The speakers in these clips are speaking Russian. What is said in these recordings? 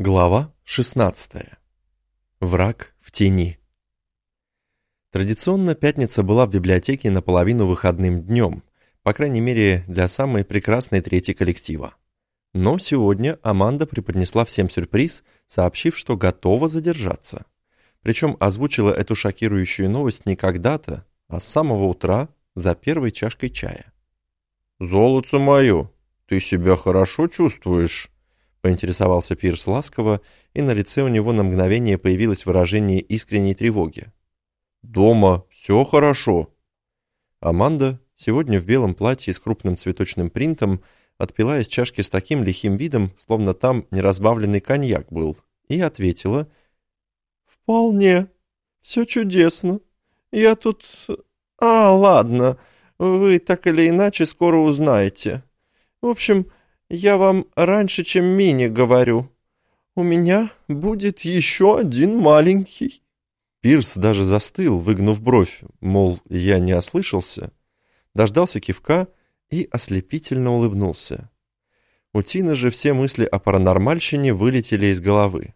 Глава 16. Враг в тени. Традиционно пятница была в библиотеке наполовину выходным днем, по крайней мере для самой прекрасной трети коллектива. Но сегодня Аманда преподнесла всем сюрприз, сообщив, что готова задержаться. Причем озвучила эту шокирующую новость не когда-то, а с самого утра за первой чашкой чая. «Золото мое, ты себя хорошо чувствуешь?» Поинтересовался Пирс ласково, и на лице у него на мгновение появилось выражение искренней тревоги. «Дома все хорошо». Аманда, сегодня в белом платье с крупным цветочным принтом, отпила из чашки с таким лихим видом, словно там неразбавленный коньяк был, и ответила «Вполне. Все чудесно. Я тут... А, ладно, вы так или иначе скоро узнаете. В общем, я вам раньше, чем Мини говорю. У меня будет еще один маленький». Пирс даже застыл, выгнув бровь, мол, я не ослышался, дождался кивка и ослепительно улыбнулся. У Тины же все мысли о паранормальщине вылетели из головы.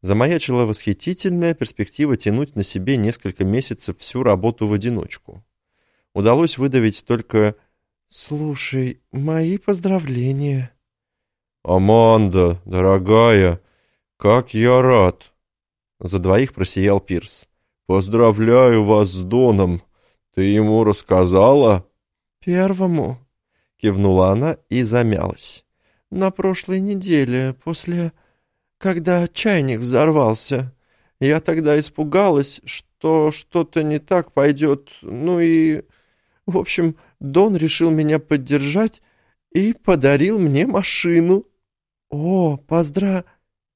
Замаячила восхитительная перспектива тянуть на себе несколько месяцев всю работу в одиночку. Удалось выдавить только «Слушай, мои поздравления». «Аманда, дорогая, как я рад!» За двоих просиял Пирс. «Поздравляю вас с Доном! Ты ему рассказала?» «Первому», — кивнула она и замялась. «На прошлой неделе, после... когда чайник взорвался. Я тогда испугалась, что что-то не так пойдет, ну и... В общем, Дон решил меня поддержать и подарил мне машину». «О, поздра...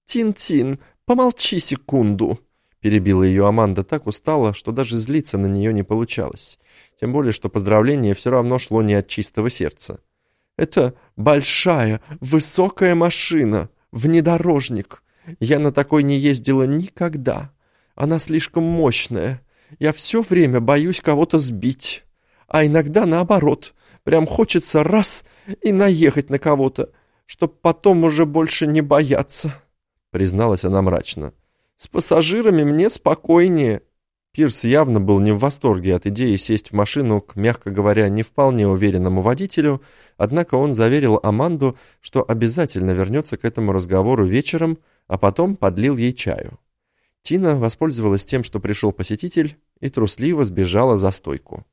Тин-Тин, помолчи секунду!» Перебила ее Аманда так устала, что даже злиться на нее не получалось. Тем более, что поздравление все равно шло не от чистого сердца. «Это большая, высокая машина, внедорожник. Я на такой не ездила никогда. Она слишком мощная. Я все время боюсь кого-то сбить. А иногда наоборот. Прям хочется раз и наехать на кого-то, чтоб потом уже больше не бояться», — призналась она мрачно. «С пассажирами мне спокойнее». Пирс явно был не в восторге от идеи сесть в машину к, мягко говоря, не вполне уверенному водителю, однако он заверил Аманду, что обязательно вернется к этому разговору вечером, а потом подлил ей чаю. Тина воспользовалась тем, что пришел посетитель, и трусливо сбежала за стойку.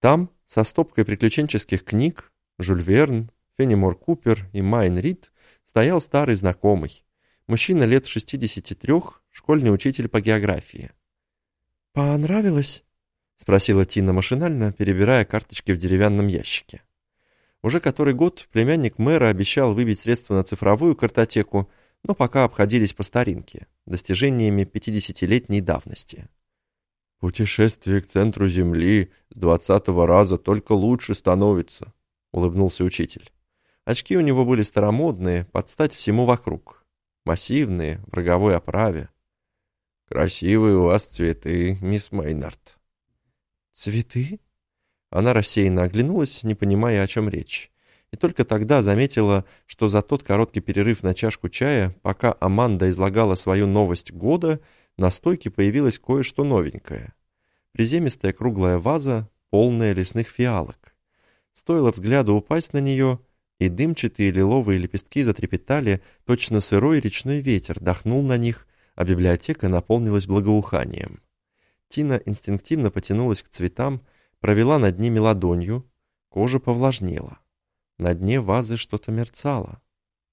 Там со стопкой приключенческих книг Жюль Верн, Феннимор Купер и Майн Рид стоял старый знакомый. Мужчина лет 63, школьный учитель по географии. «Понравилось?» — спросила Тина машинально, перебирая карточки в деревянном ящике. Уже который год племянник мэра обещал выбить средства на цифровую картотеку, но пока обходились по старинке, достижениями 50-летней давности. «Путешествие к центру Земли с двадцатого раза только лучше становится», — улыбнулся учитель. Очки у него были старомодные, под стать всему вокруг. Массивные, в роговой оправе. «Красивые у вас цветы, мисс Мейнард». «Цветы?» Она рассеянно оглянулась, не понимая, о чем речь. И только тогда заметила, что за тот короткий перерыв на чашку чая, пока Аманда излагала свою новость года, на стойке появилось кое-что новенькое. Приземистая круглая ваза, полная лесных фиалок. Стоило взгляду упасть на нее, и дымчатые лиловые лепестки затрепетали, точно сырой речной ветер дохнул на них, а библиотека наполнилась благоуханием. Тина инстинктивно потянулась к цветам, провела над ними ладонью, кожа повлажнела. На дне вазы что-то мерцало.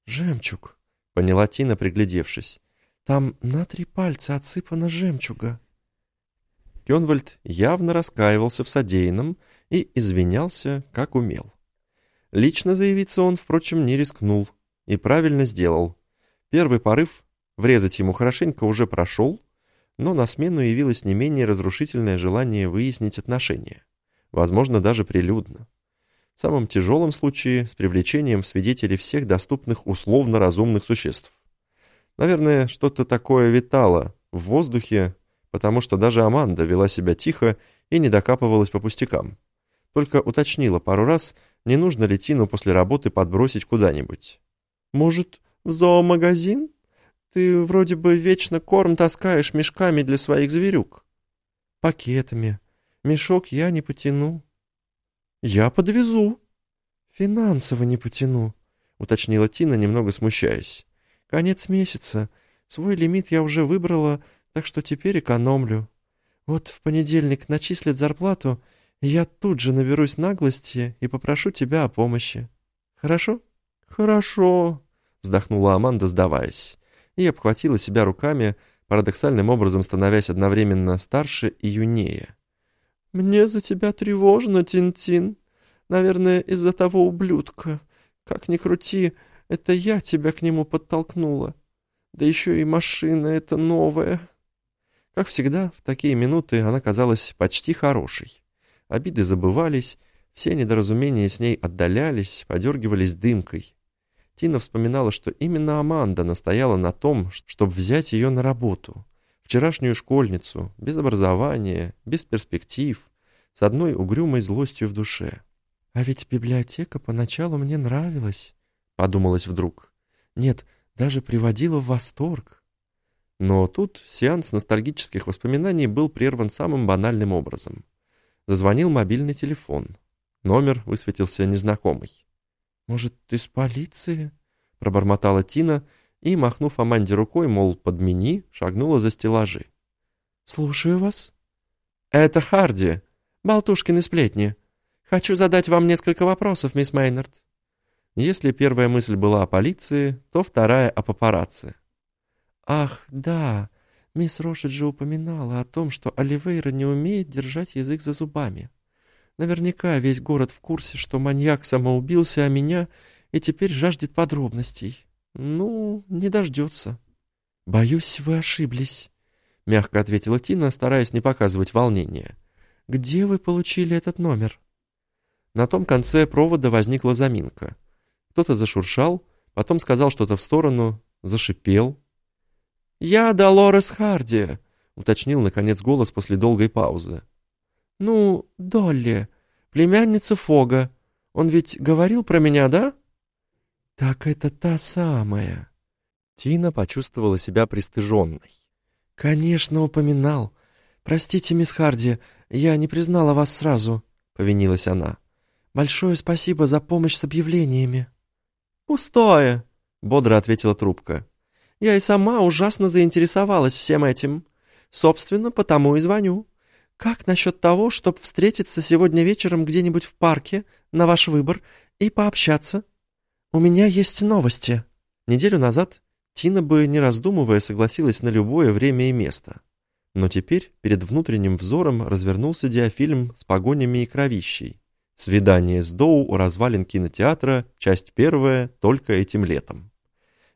«Жемчуг», — поняла Тина, приглядевшись. Там на три пальца отсыпано жемчуга». Кенвальд явно раскаивался в содеянном и извинялся, как умел. Лично заявиться он, впрочем, не рискнул и правильно сделал. Первый порыв врезать ему хорошенько уже прошел, но на смену явилось не менее разрушительное желание выяснить отношения, возможно, даже прилюдно. В самом тяжелом случае с привлечением в свидетели всех доступных условно разумных существ. Наверное, что-то такое витало в воздухе, потому что даже Аманда вела себя тихо и не докапывалась по пустякам. Только уточнила пару раз, не нужно ли Тину после работы подбросить куда-нибудь. «Может, в зоомагазин? Ты вроде бы вечно корм таскаешь мешками для своих зверюк». «Пакетами. Мешок я не потяну». «Я подвезу». «Финансово не потяну», — уточнила Тина, немного смущаясь. «Конец месяца. Свой лимит я уже выбрала, так что теперь экономлю. Вот в понедельник начислят зарплату, и я тут же наберусь наглости и попрошу тебя о помощи. Хорошо?» «Хорошо», — вздохнула Аманда, сдаваясь, и обхватила себя руками, парадоксальным образом становясь одновременно старше и юнее. «Мне за тебя тревожно, Тинтин. Наверное, из-за того ублюдка. Как ни крути, это я тебя к нему подтолкнула. Да еще и машина эта новая». Как всегда, в такие минуты она казалась почти хорошей. Обиды забывались, все недоразумения с ней отдалялись, подергивались дымкой. Тина вспоминала, что именно Аманда настояла на том, чтобы взять ее на работу. Вчерашнюю школьницу, без образования, без перспектив, с одной угрюмой злостью в душе. «А ведь библиотека поначалу мне нравилась», — подумалась вдруг. «Нет, даже приводила в восторг». Но тут сеанс ностальгических воспоминаний был прерван самым банальным образом. Зазвонил мобильный телефон. Номер высветился незнакомый. «Может, из полиции?» — пробормотала Тина и, махнув Аманде рукой, мол, подмени, шагнула за стеллажи. «Слушаю вас». «Это Харди, болтушкины сплетни. Хочу задать вам несколько вопросов, мисс Мейнард». Если первая мысль была о полиции, то вторая — о папарацци. «Ах, да, мисс Рошет же упоминала о том, что Оливейра не умеет держать язык за зубами. Наверняка весь город в курсе, что маньяк самоубился, а меня и теперь жаждет подробностей. Ну, не дождется». «Боюсь, вы ошиблись», — мягко ответила Тина, стараясь не показывать волнения. «Где вы получили этот номер?» На том конце провода возникла заминка. Кто-то зашуршал, потом сказал что-то в сторону, зашипел. «Я Долорес Харди», — уточнил, наконец, голос после долгой паузы. «Ну, Долли, племянница Фога. Он ведь говорил про меня, да?» «Так это та самая». Тина почувствовала себя пристыженной. «Конечно, упоминал. Простите, мисс Харди, я не признала вас сразу», — повинилась она. «Большое спасибо за помощь с объявлениями». «Пустое», — бодро ответила трубка. «Я и сама ужасно заинтересовалась всем этим. Собственно, потому и звоню. Как насчет того, чтобы встретиться сегодня вечером где-нибудь в парке, на ваш выбор, и пообщаться? У меня есть новости». Неделю назад Тина бы, не раздумывая, согласилась на любое время и место. Но теперь перед внутренним взором развернулся диафильм с погонями и кровищей. «Свидание с Доу у развалин кинотеатра, часть первая, только этим летом».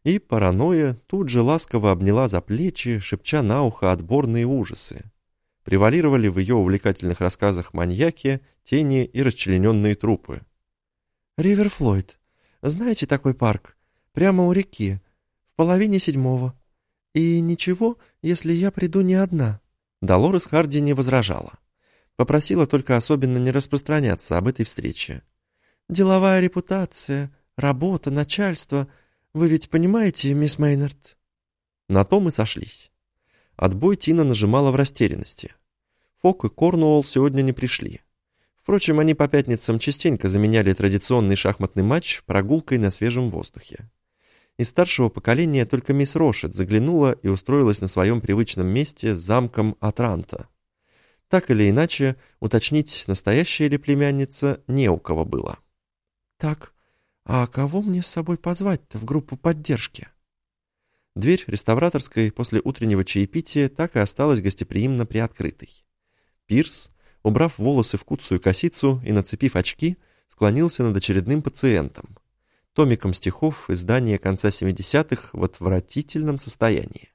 И паранойя тут же ласково обняла за плечи, шепча на ухо отборные ужасы превалировали в ее увлекательных рассказах маньяки, тени и расчлененные трупы. «Ривер Флойд. Знаете такой парк? Прямо у реки. В половине седьмого. И ничего, если я приду не одна». Долорес Харди не возражала. Попросила только особенно не распространяться об этой встрече. «Деловая репутация, работа, начальство. Вы ведь понимаете, мисс Мейнард?» На то мы сошлись. Отбой Тина нажимала в растерянности. Фок и Корнуолл сегодня не пришли. Впрочем, они по пятницам частенько заменяли традиционный шахматный матч прогулкой на свежем воздухе. Из старшего поколения только мисс Рошет заглянула и устроилась на своем привычном месте с замком Атранта. Так или иначе, уточнить, настоящая ли племянница, не у кого было. «Так, а кого мне с собой позвать-то в группу поддержки?» Дверь реставраторской после утреннего чаепития так и осталась гостеприимно приоткрытой. Пирс, убрав волосы в куцую косицу и нацепив очки, склонился над очередным пациентом. Томиком стихов издания конца 70-х в отвратительном состоянии.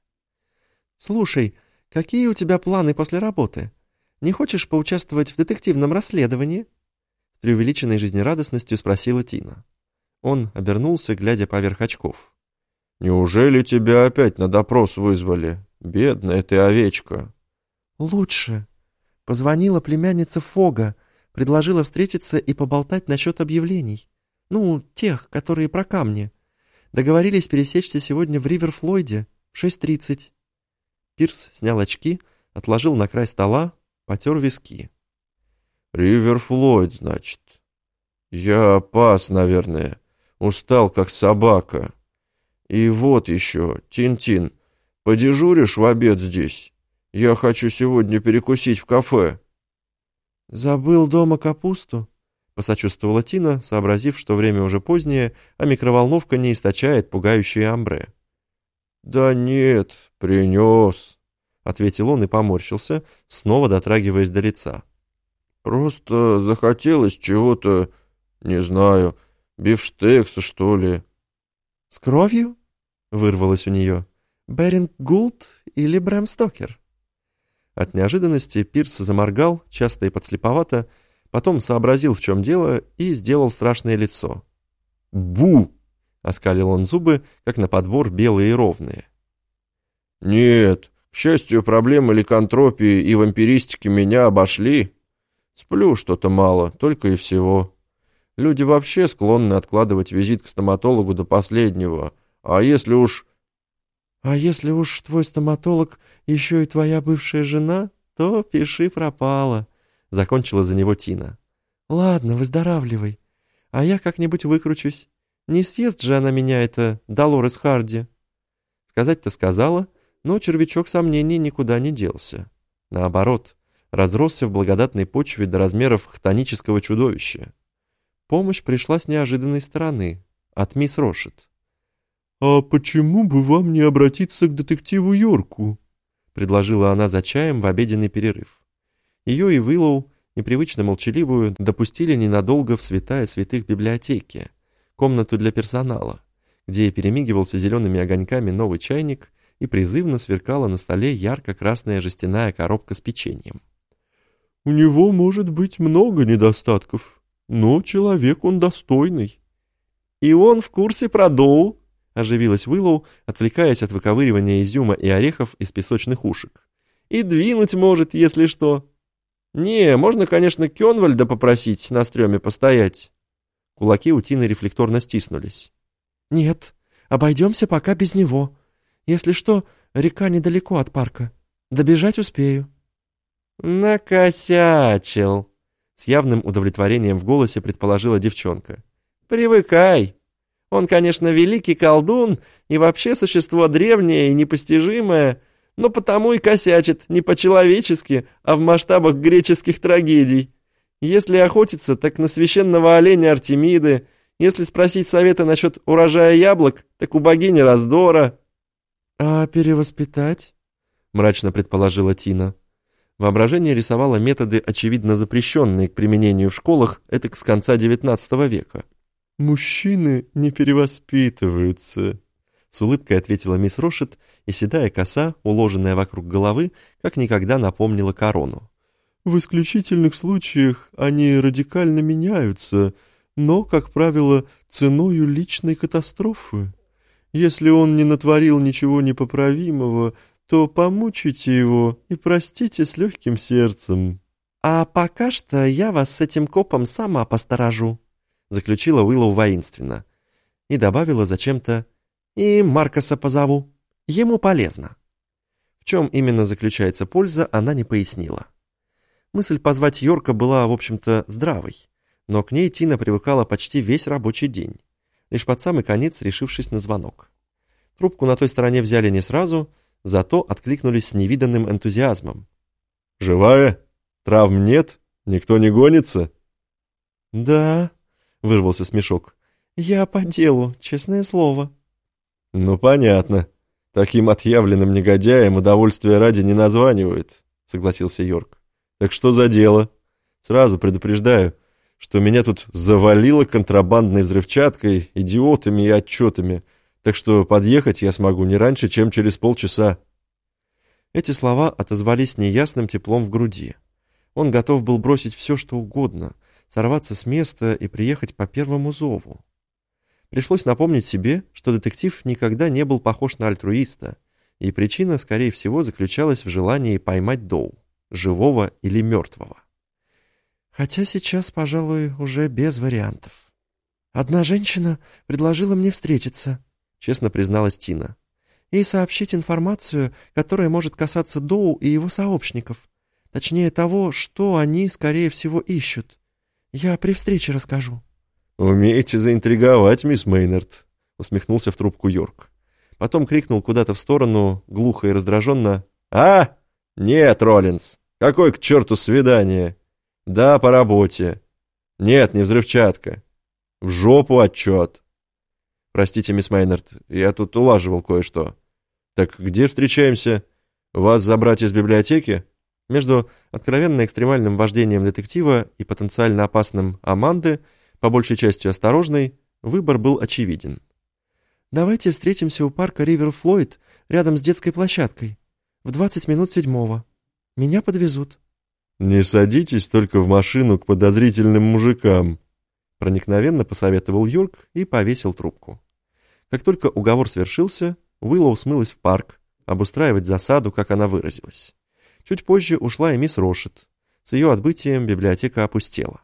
«Слушай, какие у тебя планы после работы? Не хочешь поучаствовать в детективном расследовании?» С преувеличенной жизнерадостностью спросила Тина. Он обернулся, глядя поверх очков. «Неужели тебя опять на допрос вызвали? Бедная ты овечка!» «Лучше!» Позвонила племянница Фога, предложила встретиться и поболтать насчет объявлений. Ну, тех, которые про камни. Договорились пересечься сегодня в Риверфлойде. в 6.30». Пирс снял очки, отложил на край стола, потер виски. «Ривер Флойд, значит. Я пас, наверное. Устал, как собака. И вот еще, Тин-Тин, подежуришь в обед здесь? Я хочу сегодня перекусить в кафе». «Забыл дома капусту?» — посочувствовала Тина, сообразив, что время уже позднее, а микроволновка не источает пугающие амбре. «Да нет, принес», — ответил он и поморщился, снова дотрагиваясь до лица. «Просто захотелось чего-то, не знаю, бифштекса, что ли». «С кровью?» — вырвалось у нее. «Беринг Гулд или Брэм Стокер?» От неожиданности Пирс заморгал, часто и подслеповато, потом сообразил, в чем дело, и сделал страшное лицо. «Бу!» — оскалил он зубы, как на подбор белые и ровные. «Нет, счастью, проблемы ликантропии и вампиристики меня обошли. Сплю что-то мало, только и всего. Люди вообще склонны откладывать визит к стоматологу до последнего, а если уж «А если уж твой стоматолог еще и твоя бывшая жена, то пиши пропало», — закончила за него Тина. «Ладно, выздоравливай, а я как-нибудь выкручусь. Не съест же она меня, это Долорес Харди». Сказать-то сказала, но червячок сомнений никуда не делся. Наоборот, разросся в благодатной почве до размеров хтонического чудовища. Помощь пришла с неожиданной стороны, от мисс Рошет. «А почему бы вам не обратиться к детективу Йорку?» — предложила она за чаем в обеденный перерыв. Ее и Виллоу, непривычно молчаливую, допустили ненадолго в святая святых библиотеки, комнату для персонала, где перемигивался зелеными огоньками новый чайник и призывно сверкала на столе ярко-красная жестяная коробка с печеньем. «У него может быть много недостатков, но человек он достойный». «И он в курсе про Доу», — оживилась Уиллоу, отвлекаясь от выковыривания изюма и орехов из песочных ушек. «И двинуть может, если что». «Не, можно, конечно, Кёнвальда попросить на стреме постоять». Кулаки у Тины рефлекторно стиснулись. «Нет, обойдемся пока без него. Если что, река недалеко от парка. Добежать успею». «Накосячил», — с явным удовлетворением в голосе предположила девчонка. «Привыкай». Он, конечно, великий колдун и вообще существо древнее и непостижимое, но потому и косячит не по-человечески, а в масштабах греческих трагедий. Если охотиться, так на священного оленя Артемиды, если спросить совета насчет урожая яблок, так у богини раздора. «А перевоспитать?» — мрачно предположила Тина. Воображение рисовало методы, очевидно запрещенные к применению в школах, это с конца XIX века. «Мужчины не перевоспитываются», — с улыбкой ответила мисс Рошет, и седая коса, уложенная вокруг головы, как никогда напомнила корону. «В исключительных случаях они радикально меняются, но, как правило, ценою личной катастрофы. Если он не натворил ничего непоправимого, то помучите его и простите с легким сердцем». «А пока что я вас с этим копом сама посторожу», заключила Уиллоу воинственно. И добавила зачем-то «И Маркоса позову. Ему полезно». В чем именно заключается польза, она не пояснила. Мысль позвать Йорка была, в общем-то, здравой, но к ней Тина привыкала почти весь рабочий день, лишь под самый конец решившись на звонок. Трубку на той стороне взяли не сразу, зато откликнулись с невиданным энтузиазмом. «Живая? Травм нет? Никто не гонится?» «Да», — вырвался смешок. «Я по делу, честное слово». «Ну, понятно. Таким отъявленным негодяем удовольствия ради не названивают», — согласился Йорк. «Так что за дело? Сразу предупреждаю, что меня тут завалило контрабандной взрывчаткой, идиотами и отчетами, так что подъехать я смогу не раньше, чем через полчаса». Эти слова отозвались неясным теплом в груди. Он готов был бросить все, что угодно, сорваться с места и приехать по первому зову. Пришлось напомнить себе, что детектив никогда не был похож на альтруиста, и причина, скорее всего, заключалась в желании поймать Доу, живого или мертвого. Хотя сейчас, пожалуй, уже без вариантов. «Одна женщина предложила мне встретиться», — честно призналась Тина. и сообщить информацию, которая может касаться Доу и его сообщников. Точнее того, что они, скорее всего, ищут. Я при встрече расскажу». «Умеете заинтриговать, мисс Мейнард», — усмехнулся в трубку Йорк. Потом крикнул куда-то в сторону, глухо и раздраженно. «А? Нет, Роллинс! Какое к черту свидание? Да, по работе. Нет, не взрывчатка. В жопу отчет. Простите, мисс Мейнард, я тут улаживал кое-что. Так где встречаемся? Вас забрать из библиотеки?» Между откровенно экстремальным вождением детектива и потенциально опасным Аманды, по большей части осторожной, выбор был очевиден. «Давайте встретимся у парка Ривер Флойд рядом с детской площадкой. В 20 минут седьмого. Меня подвезут». «Не садитесь только в машину к подозрительным мужикам», проникновенно посоветовал Юрк и повесил трубку. Как только уговор свершился, Уиллоу смылась в парк, обустраивать засаду, как она выразилась. Чуть позже ушла и мисс Рошет. С ее отбытием библиотека опустела.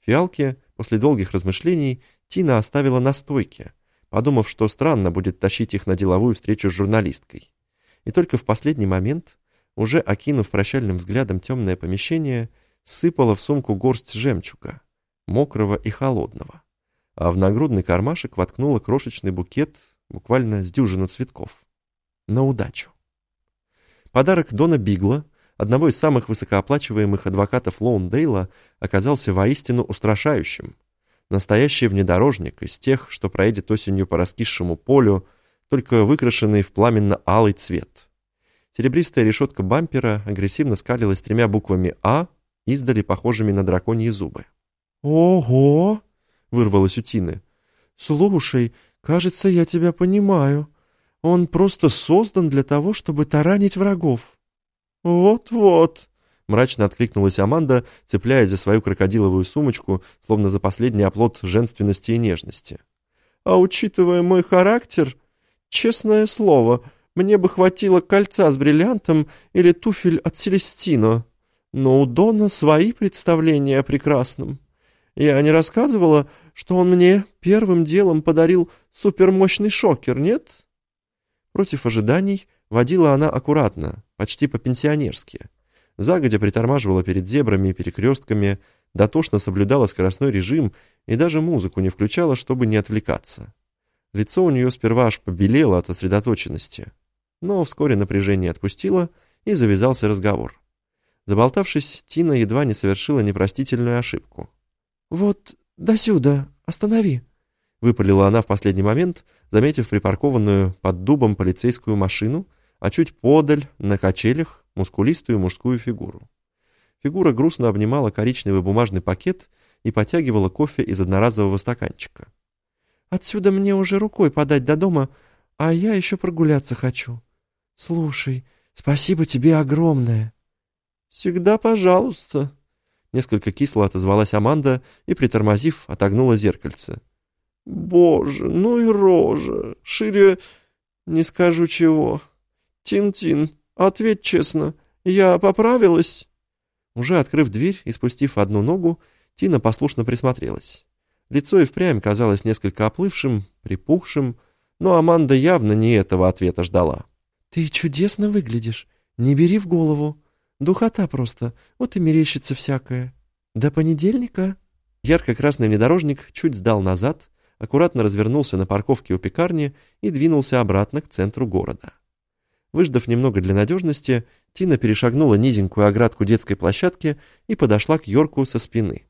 Фиалки, после долгих размышлений, Тина оставила на стойке, подумав, что странно будет тащить их на деловую встречу с журналисткой. И только в последний момент, уже окинув прощальным взглядом темное помещение, сыпала в сумку горсть жемчуга, мокрого и холодного, а в нагрудный кармашек воткнула крошечный букет, буквально с дюжину цветков. На удачу. Подарок Дона Бигла, одного из самых высокооплачиваемых адвокатов Лоундейла, оказался воистину устрашающим. Настоящий внедорожник из тех, что проедет осенью по раскисшему полю, только выкрашенный в пламенно-алый цвет. Серебристая решетка бампера агрессивно скалилась тремя буквами «А», издали похожими на драконьи зубы. «Ого!» — вырвалось у Тины. «Слушай, кажется, я тебя понимаю. Он просто создан для того, чтобы таранить врагов. Вот-вот, мрачно откликнулась Аманда, цепляясь за свою крокодиловую сумочку, словно за последний оплот женственности и нежности. А учитывая мой характер, честное слово, мне бы хватило кольца с бриллиантом или туфель от Селестино. Но у Дона свои представления о прекрасном. Я не рассказывала, что он мне первым делом подарил супермощный шокер, нет?» Против ожиданий водила она аккуратно, почти по-пенсионерски. Загодя притормаживала перед зебрами и перекрестками, дотошно соблюдала скоростной режим и даже музыку не включала, чтобы не отвлекаться. Лицо у нее сперва аж побелело от сосредоточенности. Но вскоре напряжение отпустило, и завязался разговор. Заболтавшись, Тина едва не совершила непростительную ошибку. «Вот досюда, останови», — выпалила она в последний момент, заметив припаркованную под дубом полицейскую машину, а чуть подаль, на качелях, мускулистую мужскую фигуру. Фигура грустно обнимала коричневый бумажный пакет и потягивала кофе из одноразового стаканчика. «Отсюда мне уже рукой подать до дома, а я еще прогуляться хочу. Слушай, спасибо тебе огромное». «Всегда пожалуйста», — несколько кисло отозвалась Аманда и, притормозив, отогнула зеркальце. Боже, ну и рожа. Шире не скажу чего. Тин-Тин, ответь честно, я поправилась?» Уже открыв дверь и спустив одну ногу, Тина послушно присмотрелась. Лицо и впрямь казалось несколько оплывшим, припухшим, но Аманда явно не этого ответа ждала. «Ты чудесно выглядишь. Не бери в голову. Духота просто. Вот и мерещится всякое. До понедельника?» Ярко-красный внедорожник чуть сдал назад, аккуратно развернулся на парковке у пекарни и двинулся обратно к центру города. Выждав немного для надежности, Тина перешагнула низенькую оградку детской площадки и подошла к Йорку со спины.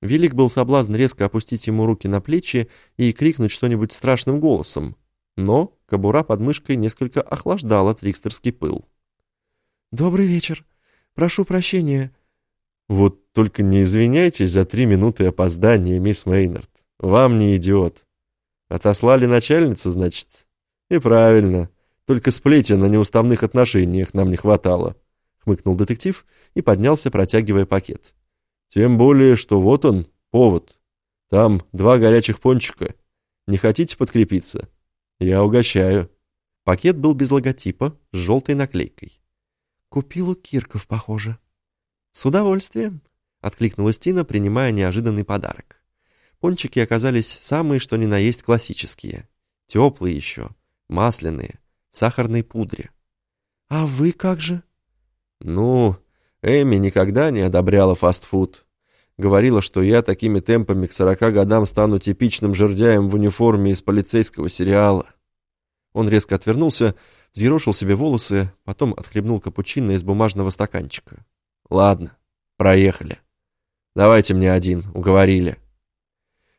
Велик был соблазн резко опустить ему руки на плечи и крикнуть что-нибудь страшным голосом, но кобура под мышкой несколько охлаждала трикстерский пыл. «Добрый вечер. Прошу прощения». «Вот только не извиняйтесь за три минуты опоздания, мисс Мейнард. Вам не идиот. Отослали начальницу, значит? И правильно. Только сплетен на неуставных отношениях нам не хватало. Хмыкнул детектив и поднялся, протягивая пакет. Тем более, что вот он, повод. Там два горячих пончика. Не хотите подкрепиться? Я угощаю. Пакет был без логотипа, с желтой наклейкой. «Купил у Кирков, похоже». «С удовольствием», — откликнулась Тина, принимая неожиданный подарок. Пончики оказались самые что ни на есть классические. Теплые еще, масляные, в сахарной пудре. «А вы как же?» «Ну, Эми никогда не одобряла фастфуд. Говорила, что я такими темпами к сорока годам стану типичным жердяем в униформе из полицейского сериала». Он резко отвернулся, взъерошил себе волосы, потом отхлебнул капучино из бумажного стаканчика. «Ладно, проехали. Давайте мне один, уговорили».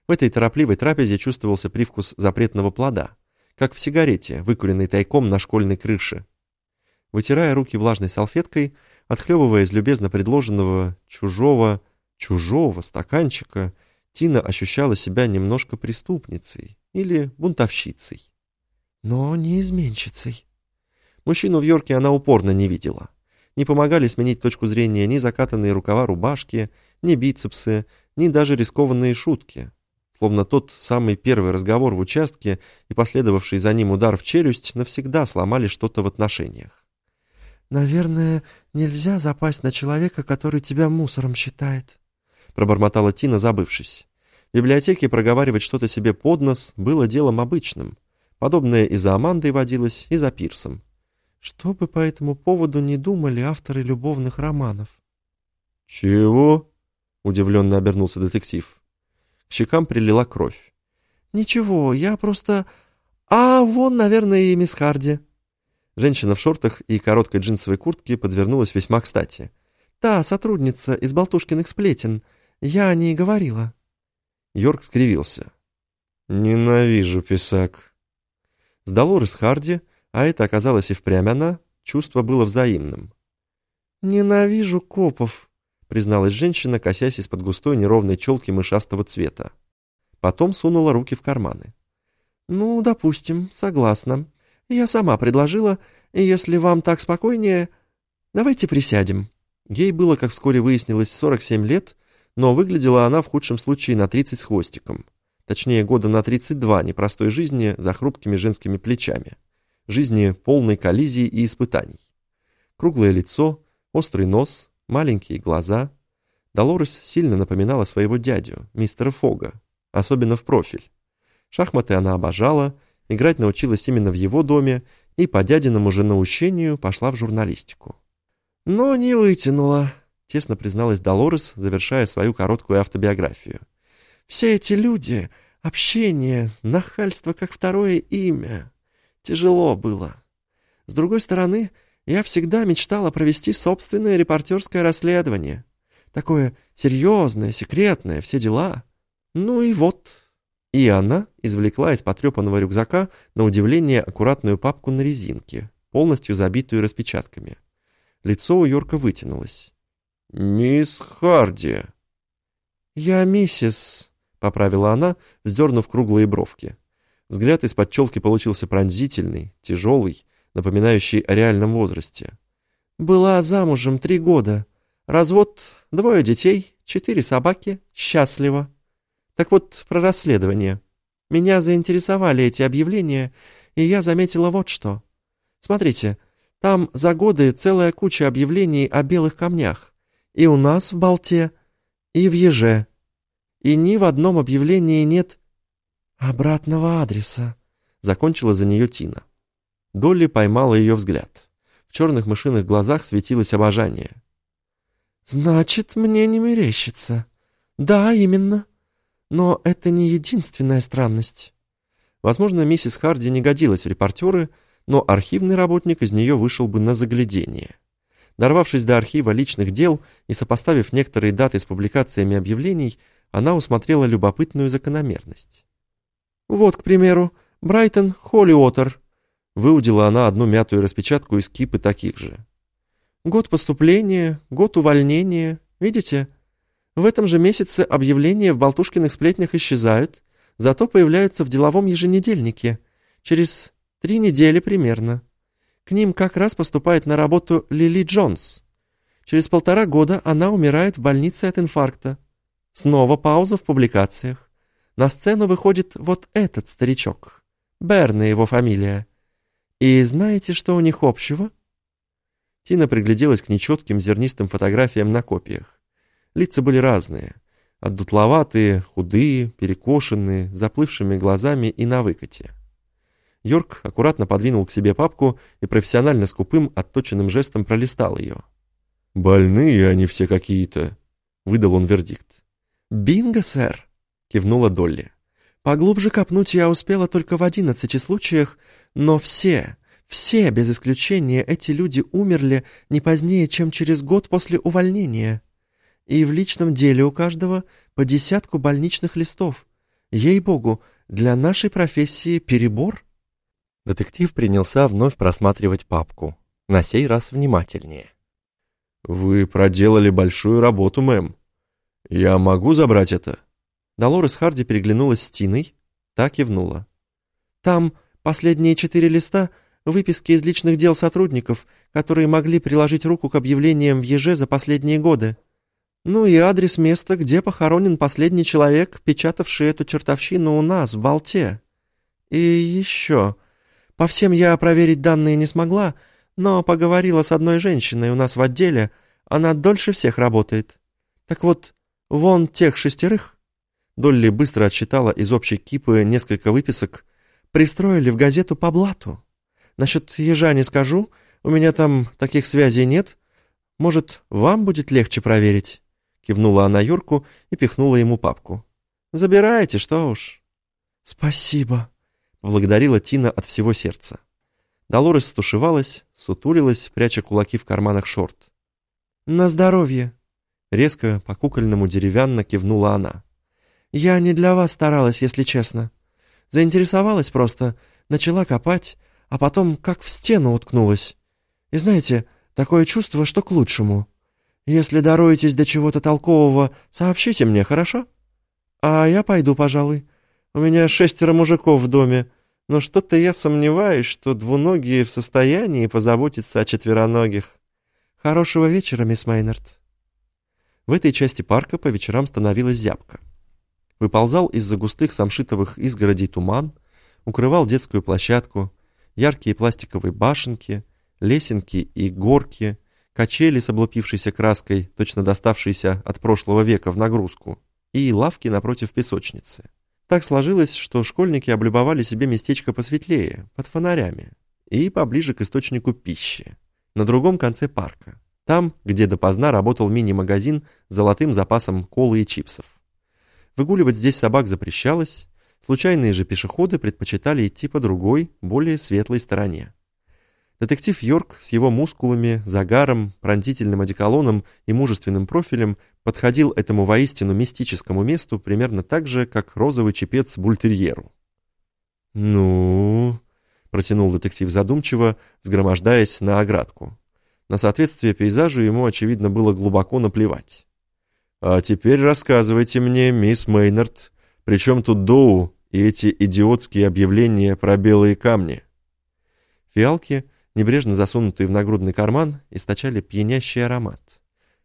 В этой торопливой трапезе чувствовался привкус запретного плода, как в сигарете, выкуренной тайком на школьной крыше. Вытирая руки влажной салфеткой, отхлебывая из любезно предложенного чужого, чужого стаканчика, Тина ощущала себя немножко преступницей или бунтовщицей. Но не изменщицей. Мужчину в Йорке она упорно не видела. Не помогали сменить точку зрения ни закатанные рукава рубашки, ни бицепсы, ни даже рискованные шутки. Словно тот самый первый разговор в участке и последовавший за ним удар в челюсть навсегда сломали что-то в отношениях. «Наверное, нельзя запасть на человека, который тебя мусором считает», пробормотала Тина, забывшись. В библиотеке проговаривать что-то себе под нос было делом обычным. Подобное и за Амандой водилось, и за Пирсом. Что бы по этому поводу не думали авторы любовных романов? «Чего?» — удивленно обернулся детектив. К щекам прилила кровь. «Ничего, я просто... А, вон, наверное, и мисс Харди». Женщина в шортах и короткой джинсовой куртке подвернулась весьма кстати. «Та, сотрудница из болтушкиных сплетен. Я о ней говорила». Йорк скривился. «Ненавижу писак». С Долорес Харди, а это оказалось и впрямь она, чувство было взаимным. «Ненавижу копов», — призналась женщина, косясь из-под густой неровной челки мышастого цвета. Потом сунула руки в карманы. «Ну, допустим, согласна. Я сама предложила, и если вам так спокойнее, давайте присядем». Ей было, как вскоре выяснилось, 47 лет, но выглядела она в худшем случае на 30 с хвостиком. Точнее, года на 32 непростой жизни за хрупкими женскими плечами. Жизни полной коллизий и испытаний. Круглое лицо, острый нос, маленькие глаза. Долорес сильно напоминала своего дядю, мистера Фога, особенно в профиль. Шахматы она обожала, Играть научилась именно в его доме и по дядиному же наущению пошла в журналистику. «Но не вытянула», — тесно призналась Долорес, завершая свою короткую автобиографию. «Все эти люди, общение, нахальство как второе имя. Тяжело было. С другой стороны, я всегда мечтала провести собственное репортерское расследование. Такое серьезное, секретное, все дела. Ну и вот...» И она извлекла из потрепанного рюкзака на удивление аккуратную папку на резинке, полностью забитую распечатками. Лицо у Йорка вытянулось. «Мисс Харди!» «Я миссис», — поправила она, вздернув круглые бровки. Взгляд из-под челки получился пронзительный, тяжелый, напоминающий о реальном возрасте. «Была замужем три года. Развод, двое детей, четыре собаки, счастлива. Так вот, про расследование. Меня заинтересовали эти объявления, и я заметила вот что. Смотрите, там за годы целая куча объявлений о белых камнях. И у нас в Болте, и в Еже. И ни в одном объявлении нет обратного адреса. Закончила за нее Тина. Долли поймала ее взгляд. В черных мышиных глазах светилось обожание. «Значит, мне не мерещится. Да, именно. Но это не единственная странность. Возможно, миссис Харди не годилась в репортеры, но архивный работник из нее вышел бы на заглядение. Дорвавшись до архива личных дел и сопоставив некоторые даты с публикациями объявлений, она усмотрела любопытную закономерность. «Вот, к примеру, Брайтон Холлиотер», — выудила она одну мятую распечатку из кипы таких же. «Год поступления, год увольнения, видите?» В этом же месяце объявления в болтушкиных сплетнях исчезают, зато появляются в деловом еженедельнике. Через три недели примерно. К ним как раз поступает на работу Лили Джонс. Через полтора года она умирает в больнице от инфаркта. Снова пауза в публикациях. На сцену выходит вот этот старичок. Берна его фамилия. И знаете, что у них общего? Тина пригляделась к нечетким зернистым фотографиям на копиях. Лица были разные. Отдутловатые, худые, перекошенные, заплывшими глазами и на выкате. Йорк аккуратно подвинул к себе папку и профессионально скупым, отточенным жестом пролистал ее. «Больные они все какие-то», — выдал он вердикт. «Бинго, сэр!» — кивнула Долли. «Поглубже копнуть я успела только в одиннадцати случаях, но все, все, без исключения, эти люди умерли не позднее, чем через год после увольнения. И в личном деле у каждого по десятку больничных листов. Ей-богу, для нашей профессии перебор». Детектив принялся вновь просматривать папку, на сей раз внимательнее. «Вы проделали большую работу, мэм. Я могу забрать это?» Долорес Харди переглянулась с Тиной, так кивнула. «Там последние четыре листа — выписки из личных дел сотрудников, которые могли приложить руку к объявлениям в ЕЖ за последние годы. Ну и адрес места, где похоронен последний человек, печатавший эту чертовщину у нас, в Болте. И еще...» По всем я проверить данные не смогла, но поговорила с одной женщиной у нас в отделе, она дольше всех работает. Так вот, вон тех шестерых...» Долли быстро отсчитала из общей кипы несколько выписок. «Пристроили в газету по блату. Насчет ежа не скажу, у меня там таких связей нет. Может, вам будет легче проверить?» Кивнула она Юрку и пихнула ему папку. «Забирайте, что уж». «Спасибо», Благодарила Тина от всего сердца. Долорес стушевалась, сутулилась, пряча кулаки в карманах шорт. «На здоровье!» Резко, по-кукольному деревянно кивнула она. «Я не для вас старалась, если честно. Заинтересовалась просто, начала копать, а потом как в стену уткнулась. И знаете, такое чувство, что к лучшему. Если дороетесь до чего-то толкового, сообщите мне, хорошо? А я пойду, пожалуй. У меня шестеро мужиков в доме, но что-то я сомневаюсь, что двуногие в состоянии позаботиться о четвероногих. Хорошего вечера, мисс Мейнард. В этой части парка по вечерам становилась зябка. Выползал из-за густых самшитовых изгородей туман, укрывал детскую площадку, яркие пластиковые башенки, лесенки и горки, качели с облупившейся краской, точно доставшейся от прошлого века в нагрузку, и лавки напротив песочницы. Так сложилось, что школьники облюбовали себе местечко посветлее, под фонарями, и поближе к источнику пищи, на другом конце парка, там, где допоздна работал мини-магазин с золотым запасом колы и чипсов. Выгуливать здесь собак запрещалось, случайные же пешеходы предпочитали идти по другой, более светлой стороне. Детектив Йорк с его мускулами, загаром, пронзительным одеколоном и мужественным профилем подходил этому воистину мистическому месту примерно так же, как розовый чепец бультерьеру. «Ну...» — протянул детектив задумчиво, взгромождаясь на оградку. На соответствие пейзажу ему, очевидно, было глубоко наплевать. «А теперь рассказывайте мне, мисс Мейнард, при чем тут Доу и эти идиотские объявления про белые камни?» Фиалки — небрежно засунутые в нагрудный карман, источали пьянящий аромат.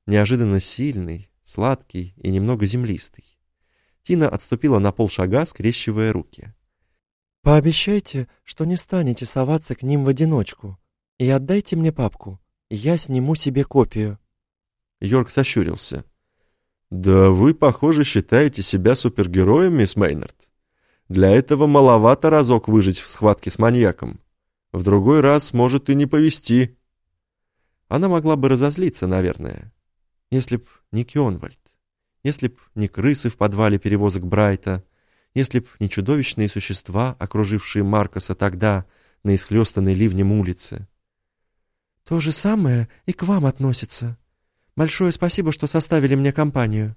Неожиданно сильный, сладкий и немного землистый. Тина отступила на полшага, скрещивая руки. «Пообещайте, что не станете соваться к ним в одиночку, и отдайте мне папку, я сниму себе копию». Йорк сощурился. «Да вы, похоже, считаете себя супергероем, мисс Мейнард. Для этого маловато разок выжить в схватке с маньяком. В другой раз может и не повести. Она могла бы разозлиться, наверное, если б не Кёнвальд, если б не крысы в подвале перевозок Брайта, если б не чудовищные существа, окружившие Маркоса тогда на исхлёстанной ливнем улице. То же самое и к вам относится. Большое спасибо, что составили мне компанию.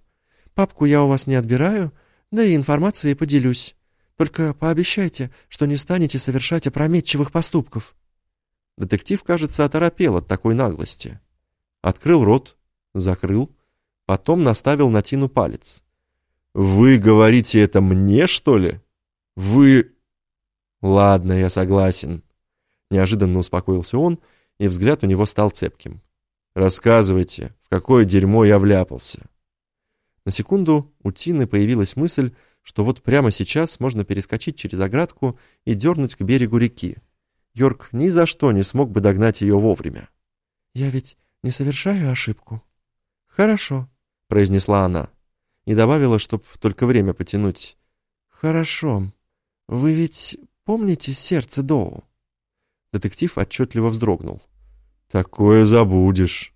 Папку я у вас не отбираю, да и информацией поделюсь. Только пообещайте, что не станете совершать опрометчивых поступков». Детектив, кажется, оторопел от такой наглости. Открыл рот, закрыл, потом наставил на Тину палец. «Вы говорите это мне, что ли? Вы...» «Ладно, я согласен», — неожиданно успокоился он, и взгляд у него стал цепким. «Рассказывайте, в какое дерьмо я вляпался». На секунду у Тины появилась мысль, что вот прямо сейчас можно перескочить через оградку и дернуть к берегу реки. Йорк ни за что не смог бы догнать ее вовремя. «Я ведь не совершаю ошибку?» «Хорошо», — произнесла она, и добавила, чтоб только время потянуть. «Хорошо. Вы ведь Помните сердце Доу?» Детектив отчетливо вздрогнул. «Такое забудешь».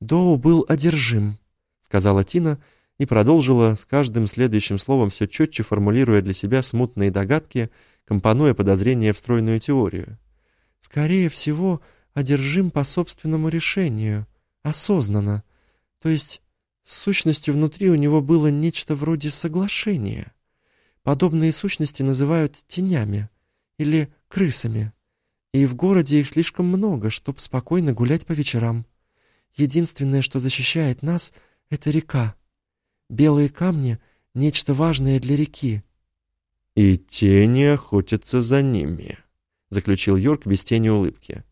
«Доу был одержим», — сказала Тина и продолжила с каждым следующим словом все четче формулируя для себя смутные догадки, компонуя подозрения в стройную теорию. «Скорее всего, одержим по собственному решению, осознанно. То есть с сущностью внутри у него было нечто вроде соглашения. Подобные сущности называют тенями или крысами. И в городе их слишком много, чтобы спокойно гулять по вечерам. Единственное, что защищает нас, — это река. Белые камни — нечто важное для реки. «И тени охотятся за ними», — заключил Йорк без тени улыбки.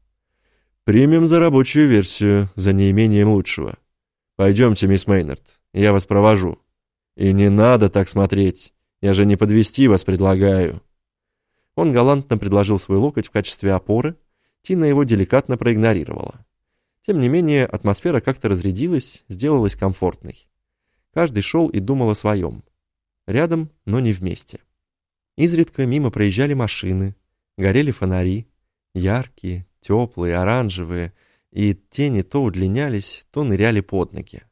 «Примем за рабочую версию, за неимением лучшего. Пойдемте, мисс Мейнард, я вас провожу. И не надо так смотреть, я же не подвести вас предлагаю». Он галантно предложил свой локоть в качестве опоры, Тина его деликатно проигнорировала. Тем не менее, атмосфера как-то разрядилась, сделалась комфортной. Каждый шел и думал о своем. Рядом, но не вместе. Изредка мимо проезжали машины, горели фонари, яркие, теплые, оранжевые, и тени то удлинялись, то ныряли под ноги.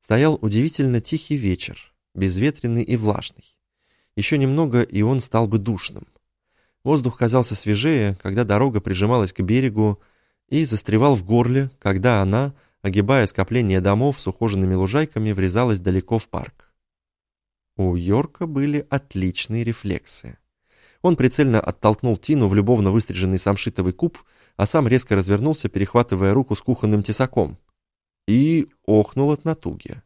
Стоял удивительно тихий вечер, безветренный и влажный. Еще немного, и он стал бы душным. Воздух казался свежее, когда дорога прижималась к берегу, и застревал в горле, когда она, огибая скопление домов с ухоженными лужайками, врезалась далеко в парк. У Йорка были отличные рефлексы. Он прицельно оттолкнул Тину в любовно выстриженный самшитовый куб, а сам резко развернулся, перехватывая руку с кухонным тесаком. И охнул от натуги.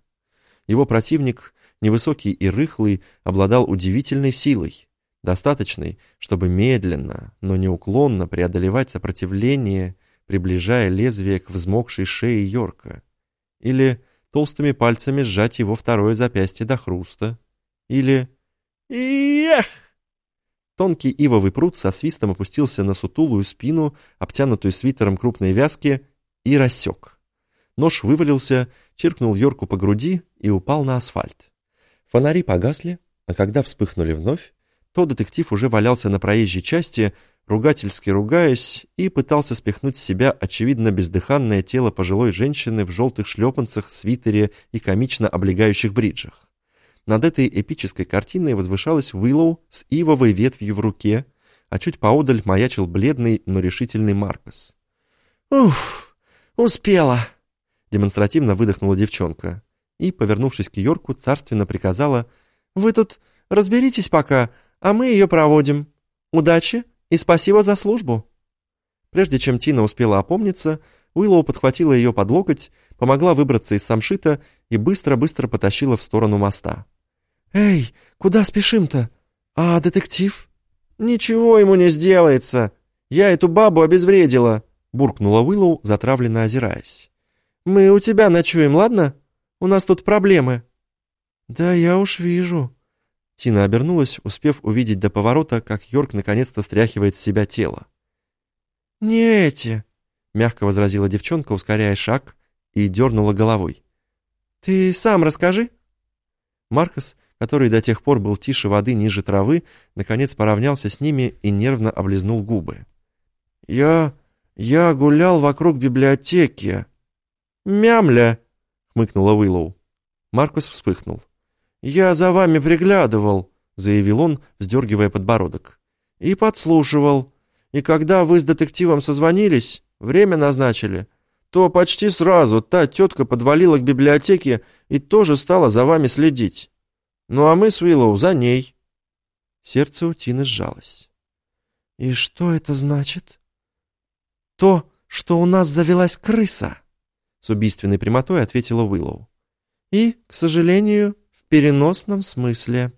Его противник, невысокий и рыхлый, обладал удивительной силой, достаточной, чтобы медленно, но неуклонно преодолевать сопротивление, приближая лезвие к взмокшей шее Йорка, или толстыми пальцами сжать его второе запястье до хруста, или «Эх!» Тонкий ивовый пруд со свистом опустился на сутулую спину, обтянутую свитером крупной вязки, и рассек. Нож вывалился, чиркнул Йорку по груди и упал на асфальт. Фонари погасли, а когда вспыхнули вновь, то детектив уже валялся на проезжей части, ругательски ругаясь, и пытался спихнуть с себя очевидно бездыханное тело пожилой женщины в желтых шлепанцах, свитере и комично облегающих бриджах. Над этой эпической картиной возвышалась Уиллоу с ивовой ветвью в руке, а чуть поодаль маячил бледный, но решительный Маркос. «Уф, успела!» Демонстративно выдохнула девчонка и, повернувшись к Йорку, царственно приказала «Вы тут разберитесь пока, а мы ее проводим. Удачи и спасибо за службу!» Прежде чем Тина успела опомниться, Уиллоу подхватила ее под локоть, помогла выбраться из самшита и быстро-быстро потащила в сторону моста. «Эй, куда спешим-то? А детектив?» «Ничего ему не сделается. Я эту бабу обезвредила», — буркнула Уиллоу, затравленно озираясь. «Мы у тебя ночуем, ладно? У нас тут проблемы». «Да я уж вижу». Тина обернулась, успев увидеть до поворота, как Йорк наконец-то стряхивает с себя тело. «Не эти», — мягко возразила девчонка, ускоряя шаг, и дернула головой. «Ты сам расскажи». Маркос, который до тех пор был тише воды ниже травы, наконец поравнялся с ними и нервно облизнул губы. «Я... я гулял вокруг библиотеки». «Мямля!» — хмыкнула Уиллоу. Маркус вспыхнул. «Я за вами приглядывал», — заявил он, вздергивая подбородок. «И подслушивал. И когда вы с детективом созвонились, время назначили, то почти сразу та тетка подвалила к библиотеке и тоже стала за вами следить. Ну а мы с Уиллоу за ней». Сердце у Тины сжалось. «И что это значит?» «То, что у нас завелась крыса», — с убийственной прямотой ответила Уиллоу. «И, к сожалению, переносном смысле».